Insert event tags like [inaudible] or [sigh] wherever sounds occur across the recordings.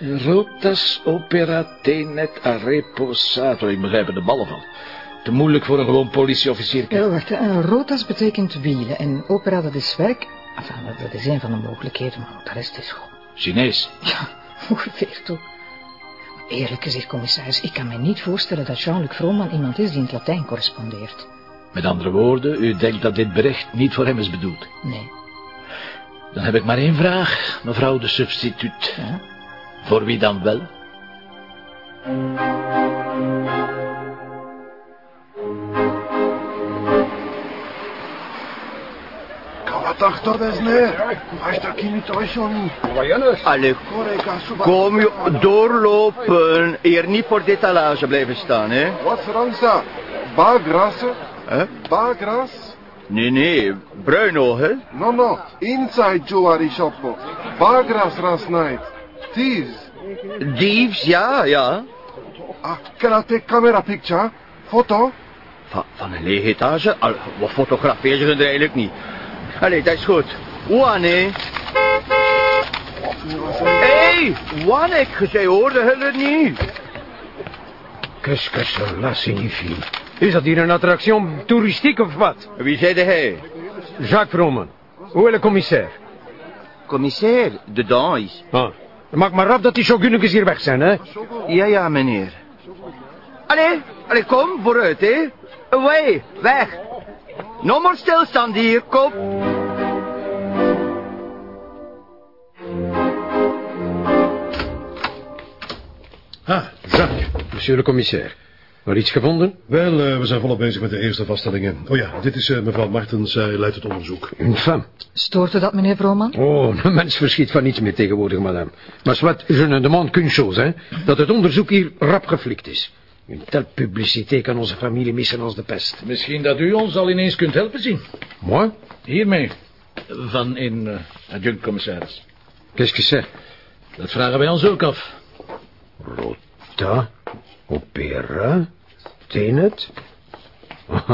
rotas opera tenet a reposato. Ik begrijp er de ballen van. Te moeilijk voor een gewoon politieofficier. Ja, wacht, hè. rotas betekent wielen en opera dat is werk. Enfin, dat is een van de mogelijkheden, maar de rest is goed. Chinees. Ja, [laughs] ongeveer toch. Eerlijk gezegd, commissaris, ik kan me niet voorstellen dat Jean-Luc Vrooman iemand is die in het Latijn correspondeert. Met andere woorden, u denkt dat dit bericht niet voor hem is bedoeld. Nee. Dan heb ik maar één vraag, mevrouw de substituut. Ja? Voor wie dan wel? Wat dat is nee? Als dat kind thuis niet. Allee, kom je doorlopen. Hier niet voor detalage blijven staan, hè? Wat Fransa? Bagras? Hè? Bagras? Nee, nee, bruin hè? No, no. Inside jewelry shop. Bagras last night. Thieves. Dieves, ja, ja. Ah, can I take camera picture? Foto? Van, van een lege etage? Al, wat fotografeer je er eigenlijk niet? Allee, dat is goed. Wanne. Hé, hey, Wanne, jij hoorde het niet. Qu'est-ce que cela signifie? Is dat hier een attraction toeristiek of wat? Wie zei hij? Jacques Vrooman. Hoe is de commissaire? Commissaire, de dans. Ah. Maak maar rap dat die shogunnetjes hier weg zijn, hè? Ja, ja, meneer. Allee, allee, kom, vooruit, hè. Away, weg. No more stilstand hier, kom. Ah, Jacques. Monsieur le commissaire. Maar iets gevonden? Wel, uh, we zijn volop bezig met de eerste vaststellingen. Oh ja, dit is uh, mevrouw Martens. Zij leidt het onderzoek. Femme. Stoort u dat, meneer Vrooman? Oh, [laughs] een mens verschiet van niets meer tegenwoordig, madame. Maar zwart, je ne demande qu'une chose, hè. Dat het onderzoek hier rap geflikt is. Een tel publicité kan onze familie missen als de pest. Misschien dat u ons al ineens kunt helpen zien. Moi? Hiermee. Van in uh, adjunct-commissaris. Qu'est-ce que c'est? Dat vragen wij ons ook af. Rota, opera, tenet. [laughs]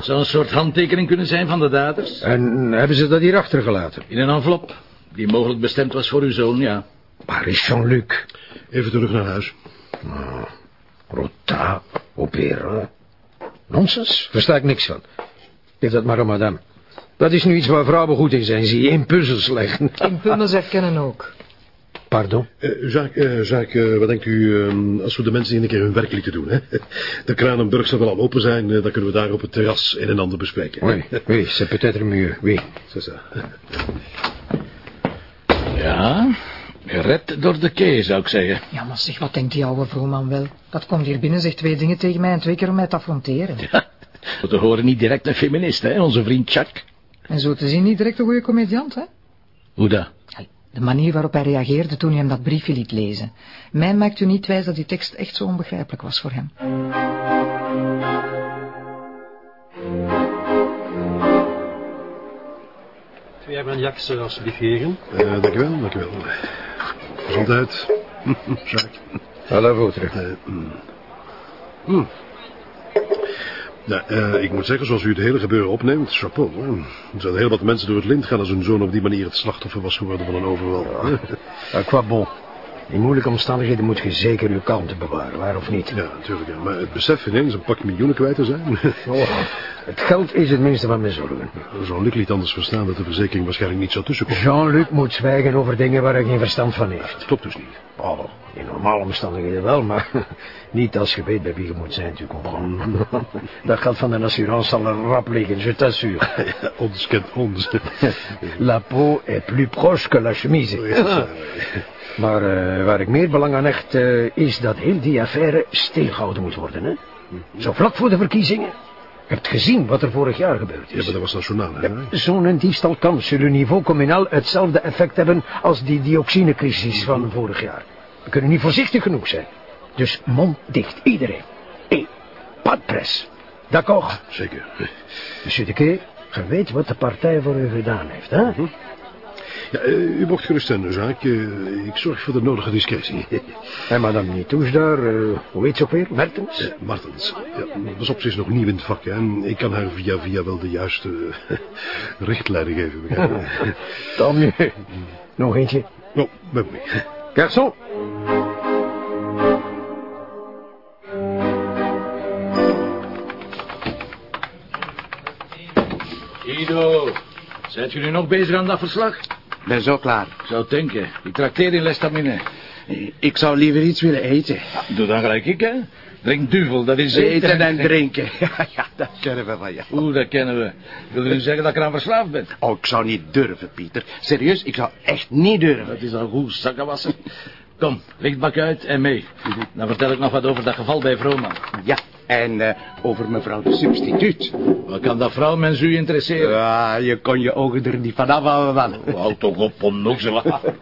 Zou een soort handtekening kunnen zijn van de daders? En hebben ze dat hier achtergelaten? In een envelop, die mogelijk bestemd was voor uw zoon, ja. Waar is Jean-Luc? Even terug naar huis. Oh, rota, opera. Nonsens, versta ik niks van. Geef dat maar aan madame. Dat is nu iets waar vrouwen goed in zijn, zie je, in puzzels leggen. In puzzels herkennen ook. Pardon? Uh, Jacques, uh, Jacques uh, wat denkt u uh, als we de mensen een keer hun werk lieten doen? Hè? [laughs] De Kranenburg zal wel al open zijn, dan kunnen we daar op het terras een en ander bespreken. Oui, oui, [laughs] c'est peut-être mieux, oui. C'est [laughs] ça. Ja, gered door de kee, zou ik zeggen. Ja, maar zeg, wat denkt die oude vroeman wel? Dat komt hier binnen, zegt twee dingen tegen mij en twee keer om mij te affronteren. Ja, we horen niet direct een feminist, hè, onze vriend Jacques. En zo te zien niet direct een goede comediant, hè? Hoe dat? De manier waarop hij reageerde toen hij hem dat briefje liet lezen. Mij maakt u niet wijs dat die tekst echt zo onbegrijpelijk was voor hem. Twee armagnacs, alsjeblieft, heren. Uh, dank u wel, dank u wel. Gezondheid. [laughs] Jacques. La vôtre. Uh, mm. Mm. Nou, ik moet zeggen, zoals u het hele gebeuren opneemt, chapeau. Hè? Er zijn heel wat mensen door het lint gaan als hun zoon op die manier het slachtoffer was geworden van een overval. Ja, qua bon. In moeilijke omstandigheden moet je zeker uw kalmte bewaren, waar of niet? Ja, natuurlijk. Ja. Maar het besef ineens een pak miljoenen kwijt te zijn... [laughs] Oh, het geld is het minste van mijn zorgen. Jean-Luc liet anders verstaan dat de verzekering waarschijnlijk niet zou tussenkomen. Jean-Luc moet zwijgen over dingen waar hij geen verstand van heeft. Dat klopt dus niet. Oh, in normale omstandigheden wel, maar [laughs] niet als je weet bij wie je moet zijn, tu comprends. [laughs] Dat geld van de assurance zal er rap liggen, je t'assure. Ja, ons kent ons. La peau est plus proche que la chemise. Maar uh, waar ik meer belang aan hecht, uh, is dat heel die affaire stilgehouden moet worden, hè? Zo vlak voor de verkiezingen. Je hebt gezien wat er vorig jaar gebeurd is. Ja, maar dat was nationaal, hè? Zo'n diefstal kan sur le niveau communal hetzelfde effect hebben als die dioxinecrisis van vorig jaar. We kunnen niet voorzichtig genoeg zijn. Dus mond dicht, iedereen. Hé, de presse. D'accord? Zeker. Monsieur de Kee, je weet wat de partij voor u gedaan heeft, hè? -huh. Ja, uh, u mocht gerust zijn, Jacques. Uh, ik zorg voor de nodige discretie. [laughs] En madame Nitouche daar, uh, hoe heet ze ook weer? Mertens? Martens. Ja, pas op, ze is nog nieuw in het vak, hè. En ik kan haar via via wel de juiste [laughs] richtlijnen geven. [laughs] Dan nu. Nog eentje. Oh, ben mee. Garçon. Guido, zijn jullie nog bezig aan dat verslag? Ben zo klaar. Ik zou denken. Ik trakteer in lestamine. Ik zou liever iets willen eten. Doe dan gelijk ik, hè. Drink duvel, dat is Eten en [laughs] drinken. [laughs] Ja, ja, dat kennen we van jou. Oeh, dat kennen we. Wil u zeggen dat ik eraan verslaafd ben? Oh, ik zou niet durven, Pieter. Serieus, ik zou echt niet durven. Dat is al goed, zakkenwassen. Kom, lichtbak uit en mee. Dan vertel ik nog wat over dat geval bij Vrooman. Ja, en eh, over mevrouw de substituut. Wat kan dat vrouwmens u interesseren? Ja, je kon je ogen er niet vanaf houden, man. Houd toch op, onnozelaar. [laughs]